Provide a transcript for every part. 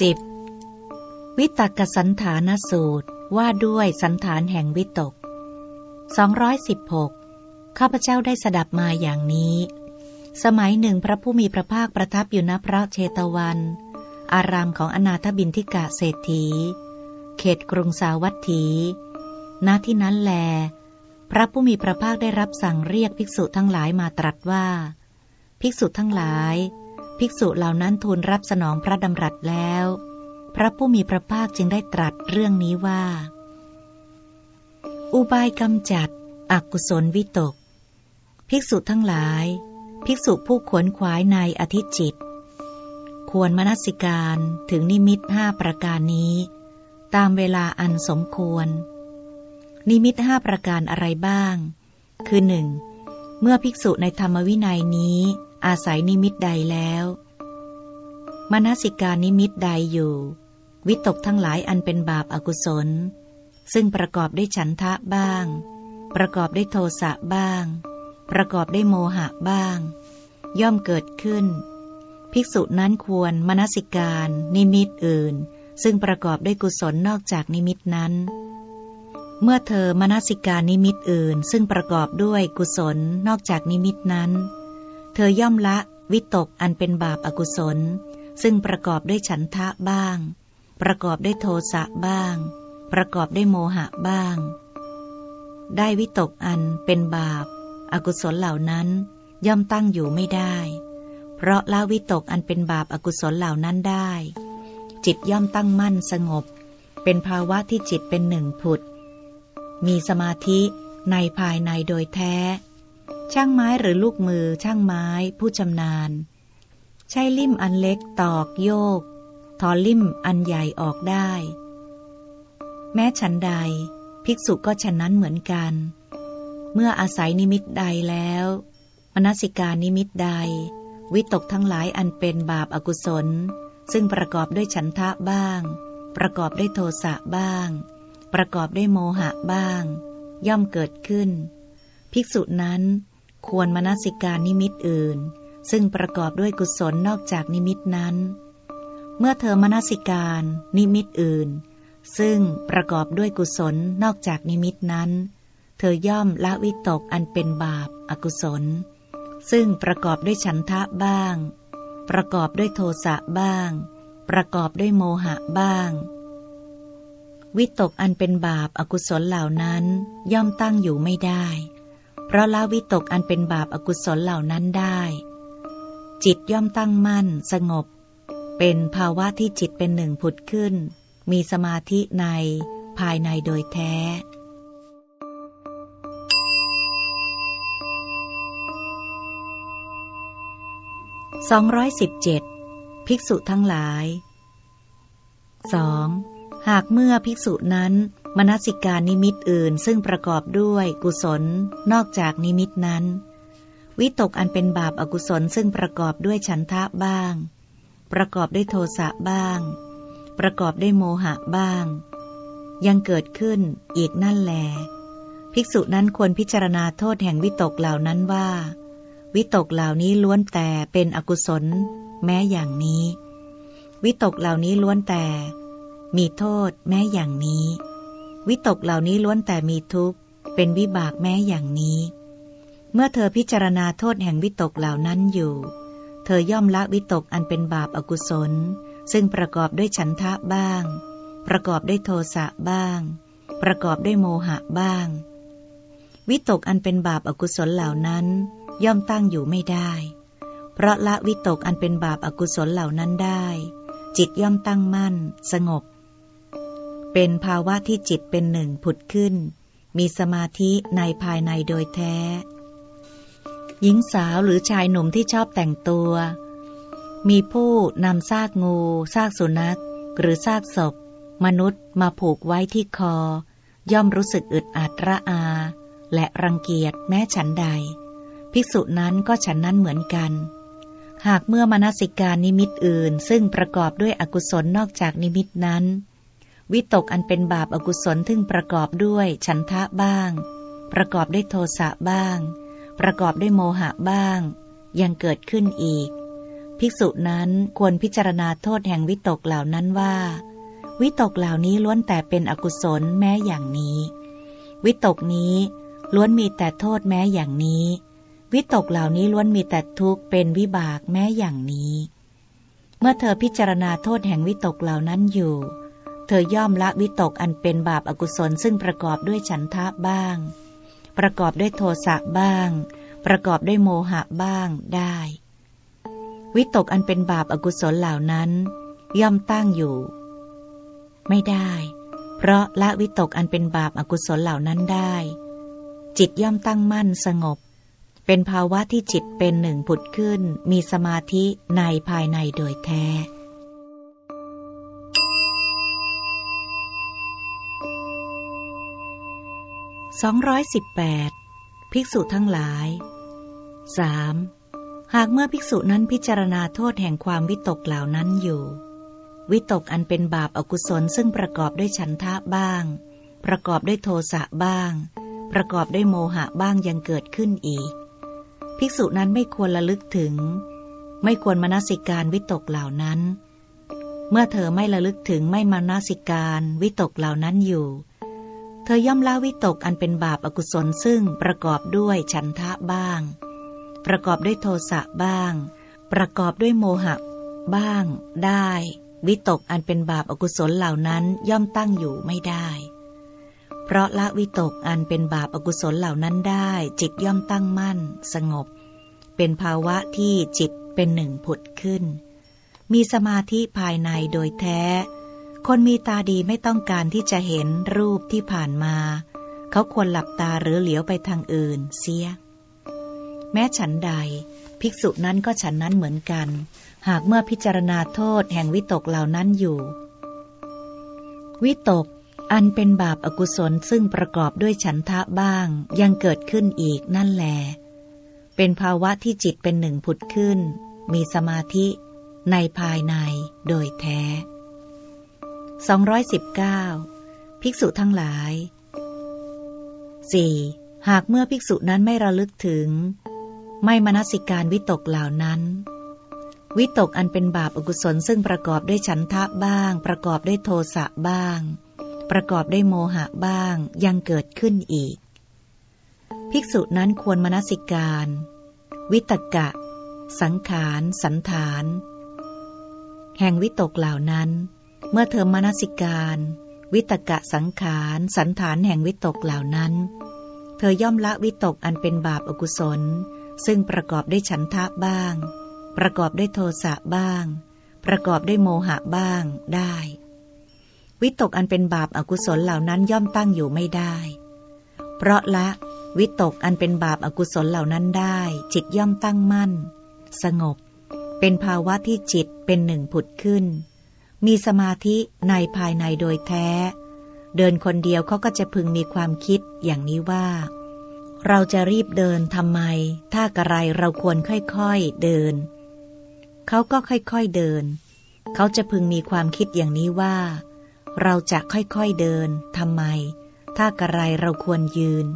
สิบวิตกสันฐานสูตรว่าด้วยสันฐานแห่งวิตก 216 ข้าพเจ้าได้สดับมาอย่างนี้ สมัยหนึ่งพระผู้มีพระภาคประทับอยู่ณพระเชตวัน อารามของอนาถบินทิกะเศรษฐี เขตกรุงสาวัตถี ณที่นั้นแล พระผู้มีพระภาคได้รับสั่งเรียกภิกษุทั้งหลายมาตรัสว่า ภิกษุทั้งหลาย ภิกษุเหล่านั้นทูลรับสนองพระดำรัสแล้ว พระผู้มีพระภาคจึงได้ตรัสเรื่องนี้ว่า อุบายกำจัด อกุศลวิตก ภิกษุทั้งหลาย ภิกษุผู้ขวนขวายในอธิจิต ควรมนสิการถึงนิมิตห้าประการนี้ ตามเวลาอันสมควร นิมิตห้าประการอะไรบ้าง คือหนึ่งเมื่อภิกษุในธรรมวินัยนี้ อาศัยนิมิตใดแล้วมนสิการนิมิตใดอยู่ วิตกทั้งหลายอันเป็นบาปอากุศล ซึ่งประกอบด้วยฉันทะบ้าง ประกอบด้วยโทสะบ้าง ประกอบด้วยโมหะบ้าง ย่อมเกิดขึ้น ภิกษุนั้นควรมนสิการนิมิตอื่น ซึ่งประกอบด้วยกุศลนอกจากนิมิตนั้น เมื่อเธอมนสิการนิมิตอื่น ซึ่งประกอบด้วยกุศลนอกจากนิมิตนั้น เธอย่อมละวิตกอันเป็นบาปอากุศล ซึ่งประกอบด้วยฉันทะบ้าง ประกอบด้วยโทสะบ้าง ประกอบด้วยโมหะบ้าง ได้วิตกอันเป็นบาปอากุศลเหล่านั้นย่อมตั้งอยู่ไม่ได้ เพราะละวิตกอันเป็นบาปอากุศลเหล่านั้นได้ จิตย่อมตั้งมั่นสงบ เป็นภาวะที่จิตเป็นหนึ่งผุด มีสมาธิในภายในโดยแท้ ช่างไม้หรือลูกมือช่างไม้ผู้ชำนาญ ใช้ลิ่มอันเล็กตอกโยก ถอลิ่มอันใหญ่ออกได้ แม้ฉันใด ภิกษุก็ฉันนั้นเหมือนกัน เมื่ออาศัยนิมิตใดแล้ว มนสิการนิมิตใด วิตกทั้งหลายอันเป็นบาปอากุศล ซึ่งประกอบด้วยฉันทะบ้าง ประกอบด้วยโทสะบ้าง ประกอบด้วยโมหะบ้าง ย่อมเกิดขึ้น ภิกษุนั้น ควรมนสิการนิมิตอื่น ซึ่งประกอบด้วยกุศลนอกจากนิมิตนั้น เมื่อเธอมนสิการนิมิตอื่น ซึ่งประกอบด้วยกุศลนอกจากนิมิตนั้น เธอย่อมละวิตกอันเป็นบาปอากุศล ซึ่งประกอบด้วยฉันทะบ้าง ประกอบด้วยโทสะบ้าง ประกอบด้วยโมหะบ้างวิตกอันเป็นบาปอากุศลเหล่านั้นย่อมตั้งอยู่ไม่ได้ เพราะละวิตกอันเป็นบาปอากุศลเหล่านั้นได้ จิตย่อมตั้งมั่น สงบ เป็นภาวะที่จิตเป็นหนึ่งผุดขึ้น มีสมาธิในภายในโดยแท้สองร้อยสิบเจ็ดภิกษุทั้งหลายสองหากเมื่อภิกษุนั้น มนสิการนิมิตอื่นซึ่งประกอบด้วยกุศลนอกจากนิมิตนั้น วิตกอันเป็นบาปอากุศลซึ่งประกอบด้วยฉันทะบ้าง ประกอบด้วยโทสะบ้าง ประกอบด้วยโมหะบ้าง ยังเกิดขึ้นอีกนั่นแล ภิกษุนั้นควรพิจารณาโทษแห่งวิตกเหล่านั้นว่า วิตกเหล่านี้ล้วนแต่เป็นอกุศล แม้อย่างนี้ วิตกเหล่านี้ล้วนแต่ มีโทษแม้อย่างนี้ วิตกเหล่านี้ล้วนแต่มีทุกข์ เป็นวิบากแม้อย่างนี้ เมื่อเธอพิจารณาโทษแห่งวิตกเหล่านั้นอยู่ เธอย่อมละวิตกอันเป็นบาปอากุศล ซึ่งประกอบด้วยฉันทะบ้าง ประกอบด้วยโทสะบ้าง ประกอบด้วยโมหะบ้าง วิตกอันเป็นบาปอากุศลเหล่านั้น ย่อมตั้งอยู่ไม่ได้ เพราะละวิตกอันเป็นบาปอากุศลเหล่านั้นได้ จิตย่อมตั้งมั่น สงบ เป็นภาวะที่จิตเป็นหนึ่งผุดขึ้น มีสมาธิในภายในโดยแท้ หญิงสาวหรือชายหนุ่มที่ชอบแต่งตัว มีผู้นำซากงูซากสุนัข หรือซากศพ มนุษย์มาผูกไว้ที่คอ ย่อมรู้สึกอึดอัดระอา และรังเกียจแม้ฉันใด ภิกษุนั้นก็ฉันนั้นเหมือนกันหากเมื่อมนสิการนิมิตอื่น ซึ่งประกอบด้วยอกุศลนอกจากนิมิตนั้น วิตกอันเป็นบาปอากุศลทึ่งประกอบด้วยฉันทะบ้าง ประกอบด้วยโทสะบ้าง ประกอบด้วยโมหะบ้าง ยังเกิดขึ้นอีก ภิกษุนั้นควรพิจารณาโทษแห่งวิตกเหล่านั้นว่า วิตกเหล่านี้ล้วนแต่เป็นอกุศลแม้อย่างนี้ วิตกนี้ล้วนมีแต่โทษแม้อย่างนี้ วิตกเหล่านี้ล้วนมีแต่ทุกข์เป็นวิบากแม้อย่างนี้ เมื่อเธอพิจารณาโทษแห่งวิตกเหล่านั้นอยู่ เธอย่อมละวิตกอันเป็นบาปอากุศลซึ่งประกอบด้วยฉันทะบ้าง ประกอบด้วยโทสะบ้าง ประกอบด้วยโมหะบ้างได้ วิตกอันเป็นบาปอากุศลเหล่านั้น ย่อมตั้งอยู่ ไม่ได้ เพราะละวิตกอันเป็นบาปอากุศลเหล่านั้นได้ จิตย่อมตั้งมั่นสงบ เป็นภาวะที่จิตเป็นหนึ่งผุดขึ้น มีสมาธิในภายในโดยแท้ 218 ภิกษุทั้งหลาย 3. หากเมื่อภิกษุนั้นพิจารณาโทษแห่งความวิตกเหล่านั้นอยู่ วิตกอันเป็นบาปอากุศลซึ่งประกอบด้วยฉันทะบ้าง ประกอบด้วยโทสะบ้าง ประกอบด้วยโมหะบ้างยังเกิดขึ้นอีก ภิกษุนั้นไม่ควรระลึกถึง ไม่ควรมนสิการวิตกเหล่านั้น เมื่อเธอไม่ระลึกถึงไม่มนสิการวิตกเหล่านั้นอยู่ เธอย่อมละวิตกอันเป็นบาปอากุศลซึ่งประกอบด้วยฉันทะบ้าง ประกอบด้วยโทสะบ้าง ประกอบด้วยโมหะบ้าง ได้ วิตกอันเป็นบาปอากุศลเหล่านั้นย่อมตั้งอยู่ไม่ได้ เพราะละวิตกอันเป็นบาปอากุศลเหล่านั้นได้ จิตย่อมตั้งมั่น สงบ เป็นภาวะที่จิตเป็นหนึ่งผุดขึ้น มีสมาธิภายในโดยแท้ คนมีตาดีไม่ต้องการที่จะเห็นรูปที่ผ่านมา เขาควรหลับตาหรือเหลียวไปทางอื่น เสีย แม้ฉันใด ภิกษุนั้นก็ฉันนั้นเหมือนกัน หากเมื่อพิจารณาโทษแห่งวิตกเหล่านั้นอยู่ วิตก อันเป็นบาปอากุศลซึ่งประกอบด้วยฉันทะบ้าง ยังเกิดขึ้นอีกนั่นแล เป็นภาวะที่จิตเป็นหนึ่งผุดขึ้น มีสมาธิในภายในโดยแท้ 219 ภิกษุทั้งหลาย 4. หากเมื่อภิกษุนั้นไม่ระลึกถึง ไม่มนสิการวิตกเหล่านั้น วิตกอันเป็นบาปอกุศลซึ่งประกอบด้วยฉันทะบ้าง ประกอบด้วยโทสะบ้าง ประกอบด้วยโมหะบ้างยังเกิดขึ้นอีก ภิกษุนั้นควรมนสิการ วิตกะ สังขาร สันฐาน แห่งวิตกเหล่านั้น เมื่อเธอมนสิการ วิตกะสังขารสันฐานแห่งวิตกเหล่านั้น เธอย่อมละวิตกอันเป็นบาปอกุศล ซึ่งประกอบด้วยฉันทะบ้าง ประกอบด้วยโทสะบ้าง ประกอบด้วยโมหะบ้างได้ วิตกอันเป็นบาปอากุศลเหล่านั้นย่อมตั้งอยู่ไม่ได้ เพราะละวิตกอันเป็นบาปอากุศลเหล่านั้นได้ จิตย่อมตั้งมั่น สงบ เป็นภาวะที่จิตเป็นหนึ่งผุดขึ้น มีสมาธิในภายในโดยแท้ เดินคนเดียวเขาก็จะพึงมีความคิดอย่างนี้ว่า เราจะรีบเดินทำไม ถ้ากระไรเราควรค่อยๆเดิน เขาก็ค่อยๆเดิน เขาจะพึงมีความคิดอย่างนี้ว่า เราจะค่อยๆเดินทำไม ถ้ากระไรเราควรยืน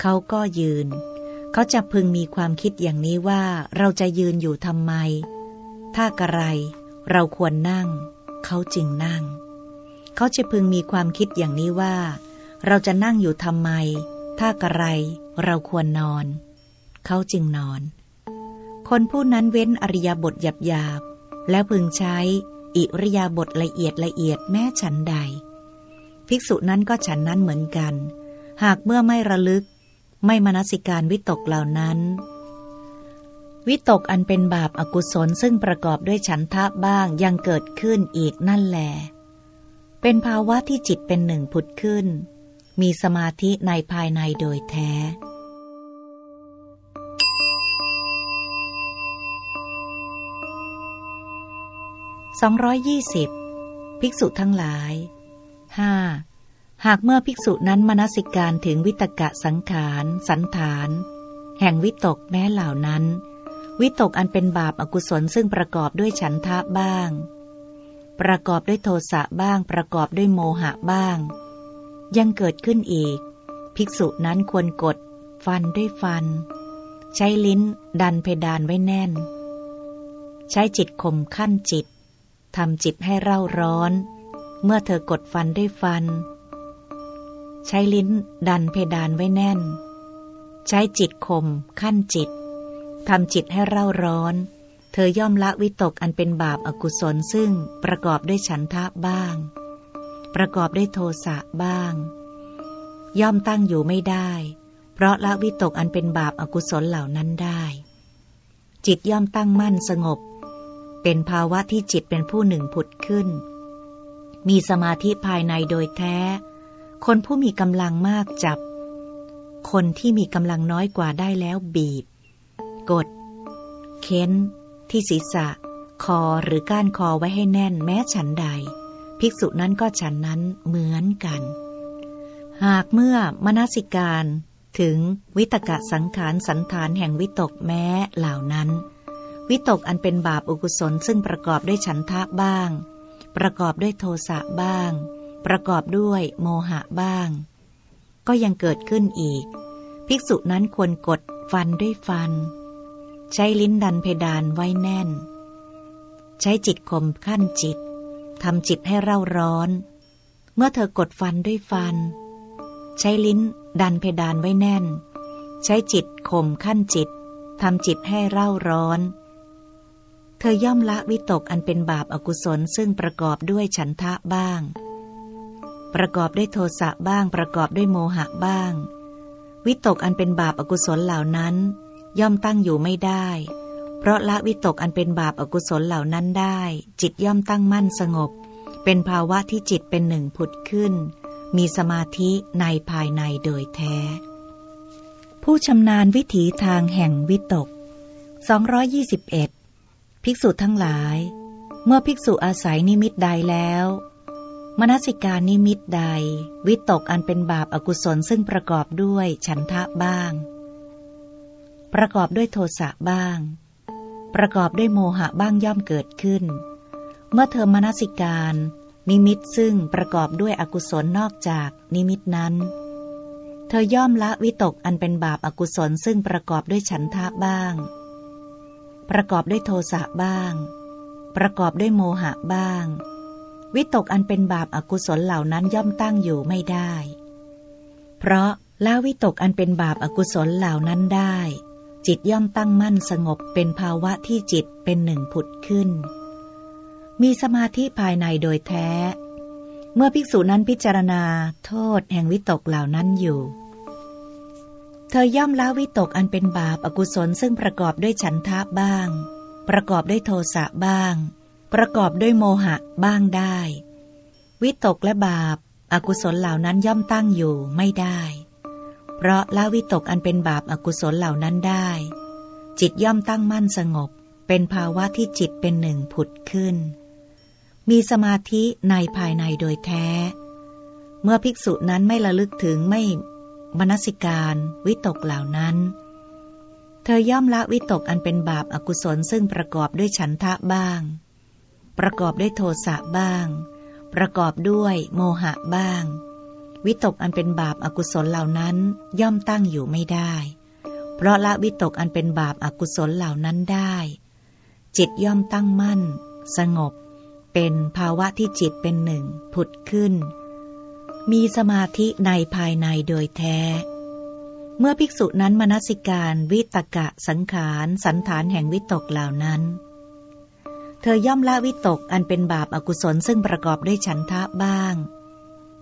เขาก็ยืน เขาจะพึงมีความคิดอย่างนี้ว่า เราจะยืนอยู่ทำไม ถ้ากระไร เราควรนั่ง เขาจึงนั่ง เขาจะพึงมีความคิดอย่างนี้ว่า เราจะนั่งอยู่ทำไม ถ้ากระไร เราควรนอน เขาจึงนอน คนผู้นั้นเว้นอริยบทหยาบๆ แล้วพึงใช้อิริยาบถละเอียดละเอียดแม้ฉันใด ภิกษุนั้นก็ฉันนั้นเหมือนกัน หากเมื่อไม่ระลึก ไม่มนสิการวิตกเหล่านั้น วิตกอันเป็นบาปอากุศลซึ่งประกอบด้วยฉันทะบ้างยังเกิดขึ้นอีกนั่นแหลเป็นภาวะที่จิตเป็นหนึ่งผุดขึ้น มีสมาธิในภายในโดยแท้220ภิกษุทั้งหลาย 5. หากเมื่อภิกษุนั้นมนสิการถึงวิตกะสังขาร สันฐาน แห่งวิตกแม้เหล่านั้น วิตกอันเป็นบาปอากุศลซึ่งประกอบด้วยฉันทะบ้าง ประกอบด้วยโทสะบ้าง ประกอบด้วยโมหะบ้าง ยังเกิดขึ้นอีก ภิกษุนั้นควรกด ฟันด้วยฟัน ใช้ลิ้น ดันเพดานไว้แน่น ใช้จิตข่มขั้นจิตทำจิตให้เร่าร้อน เมื่อเธอกดฟันด้วยฟัน ใช้ลิ้น ดันเพดานไว้แน่น ใช้จิตข่มขั้นจิต ทำจิตให้เร่าร้อน เธอย่อมละวิตกอันเป็นบาปอากุศลซึ่งประกอบด้วยฉันทะบ้าง ประกอบด้วยโทสะบ้าง ย่อมตั้งอยู่ไม่ได้ เพราะละวิตกอันเป็นบาปอากุศลเหล่านั้นได้ จิตย่อมตั้งมั่นสงบ เป็นภาวะที่จิตเป็นผู้หนึ่งผุดขึ้น มีสมาธิภายในโดยแท้ คนผู้มีกำลังมากจับ คนที่มีกำลังน้อยกว่าได้แล้วบีบ กด เค้น ที่ศีรษะ คอหรือก้านคอไว้ให้แน่นแม้ฉันใด ภิกษุนั้นก็ฉันนั้นเหมือนกัน หากเมื่อมนสิการถึงวิตกะสังขารสันฐานแห่งวิตกแม้เหล่านั้น วิตกอันเป็นบาปอุกุศลซึ่งประกอบด้วยฉันทะบ้าง ประกอบด้วยโทสะบ้าง ประกอบด้วยโมหะบ้าง ก็ยังเกิดขึ้นอีก ภิกษุนั้นควรกดฟันด้วยฟัน ใช้ลิ้นดันเพดานไว้แน่น ใช้จิตข่มขั้นจิตทำจิตให้เร่าร้อน เมื่อเธอกดฟันด้วยฟัน ใช้ลิ้นดันเพดานไว้แน่น ใช้จิตข่มขั้นจิตทำจิตให้เร่าร้อน เธอย่อมละวิตกอันเป็นบาปอากุศลซึ่งประกอบด้วยฉันทะบ้าง ประกอบด้วยโทสะบ้าง ประกอบด้วยโมหะบ้าง วิตกอันเป็นบาปอากุศลเหล่านั้น ย่อมตั้งอยู่ไม่ได้ เพราะละวิตกอันเป็นบาปอากุศลเหล่านั้นได้ จิตย่อมตั้งมั่นสงบ เป็นภาวะที่จิตเป็นหนึ่งผุดขึ้น มีสมาธิในภายในโดยแท้ ผู้ชำนาญวิถีทางแห่งวิตก 221 ภิกษุทั้งหลาย เมื่อภิกษุอาศัยนิมิตใดแล้วมนสิการนิมิตใด วิตกอันเป็นบาปอากุศลซึ่งประกอบด้วยฉันทะบ้าง ประกอบด้วยโทสะบ้าง ประกอบด้วยโมหะบ้างย่อมเกิดขึ้น เมื่อเธอมนสิการ นิมิตซึ่งประกอบด้วยอกุศลนอกจากนิมิตนั้น เธอย่อมละวิตกอันเป็นบาปอากุศลซึ่งประกอบด้วยฉันทะบ้าง ประกอบด้วยโทสะบ้าง ประกอบด้วยโมหะบ้าง วิตกอันเป็นบาปอากุศลเหล่านั้นย่อมตั้งอยู่ไม่ได้ เพราะละวิตกอันเป็นบาปอากุศลเหล่านั้นได้ จิตย่อมตั้งมั่นสงบเป็นภาวะที่จิตเป็นหนึ่งผุดขึ้น มีสมาธิภายในโดยแท้ เมื่อภิกษุนั้นพิจารณาโทษแห่งวิตกเหล่านั้นอยู่ เธอย่อมละวิตกอันเป็นบาปอากุศลซึ่งประกอบด้วยฉันทะบ้าง ประกอบด้วยโทสะบ้าง ประกอบด้วยโมหะบ้างได้ วิตกและบาปอากุศลเหล่านั้นย่อมตั้งอยู่ไม่ได้ เพราะละวิตกอันเป็นบาปอากุศลเหล่านั้นได้ จิตย่อมตั้งมั่นสงบ เป็นภาวะที่จิตเป็นหนึ่งผุดขึ้น มีสมาธิในภายในโดยแท้ เมื่อภิกษุนั้นไม่ระลึกถึงไม่มนสิการวิตกเหล่านั้น เธอย่อมละวิตกอันเป็นบาปอากุศลซึ่งประกอบด้วยฉันทะบ้าง ประกอบด้วยโทสะบ้าง ประกอบด้วยโมหะบ้าง วิตกอันเป็นบาปอากุศลเหล่านั้นย่อมตั้งอยู่ไม่ได้ เพราะละวิตกอันเป็นบาปอากุศลเหล่านั้นได้ จิตย่อมตั้งมั่น สงบ เป็นภาวะที่จิตเป็นหนึ่ง ผุดขึ้น มีสมาธิในภายในโดยแท้ เมื่อภิกษุนั้นมนสิการวิตกะสังขารสันฐานแห่งวิตกเหล่านั้นเธอย่อมละวิตกอันเป็นบาปอากุศลซึ่งประกอบด้วยฉันทะบ้าง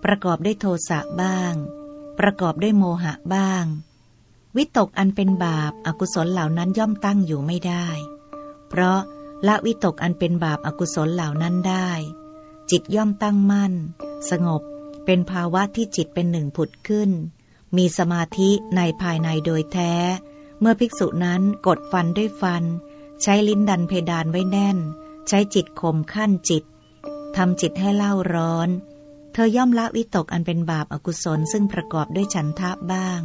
ประกอบด้วยโทสะบ้าง ประกอบด้วยโมหะบ้าง วิตกอันเป็นบาปอากุศลเหล่านั้นย่อมตั้งอยู่ไม่ได้ เพราะละวิตกอันเป็นบาปอากุศลเหล่านั้นได้ จิตย่อมตั้งมั่น สงบเป็นภาวะที่จิตเป็นหนึ่งผุดขึ้น มีสมาธิในภายในโดยแท้ เมื่อภิกษุนั้นกดฟันด้วยฟัน ใช้ลิ้นดันเพดานไว้แน่น ใช้จิตข่มขั้นจิตทำจิตให้เล่าร้อน เธอย่อมละวิตกอันเป็นบาปอากุศลซึ่งประกอบด้วยฉันทะบ้าง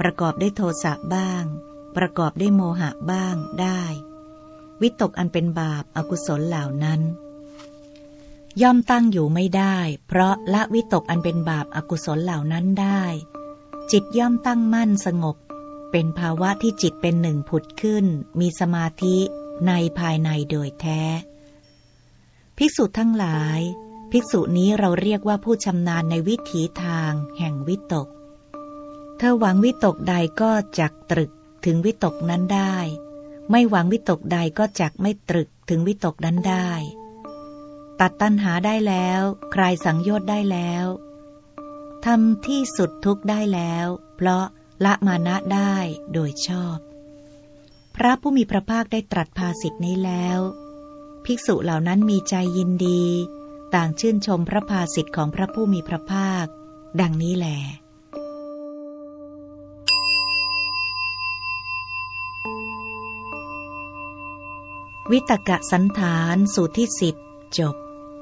ประกอบด้วยโทสะบ้าง ประกอบด้วยโมหะบ้างได้ วิตกอันเป็นบาปอากุศลเหล่านั้น ย่อมตั้งอยู่ไม่ได้ เพราะละวิตกอันเป็นบาปอากุศลเหล่านั้นได้ จิตย่อมตั้งมั่นสงบ เป็นภาวะที่จิตเป็นหนึ่งผุดขึ้น มีสมาธิในภายในโดยแท้ ภิกษุทั้งหลาย ภิกษุนี้เราเรียกว่าผู้ชำนาญในวิถีทาง แห่งวิตกเธอหวังวิตกใดก็จักตรึกถึงวิตกนั้นได้ ไม่หวังวิตกใดก็จักไม่ตรึกถึงวิตกนั้นได้ ตัดตัณหาได้แล้วคลายสังโยชน์ได้แล้วทำที่สุดทุกได้แล้ว เพราะละมานะได้โดยชอบ พระผู้มีพระภาคได้ตรัสภาสิทธินี้แล้ว ภิกษุเหล่านั้นมีใจยินดี ต่างชื่นชมพระภาสิทธิ์ของพระผู้มีพระภาค ดังนี้แหลวิตกะสันฐานสูตรที่สิบจบ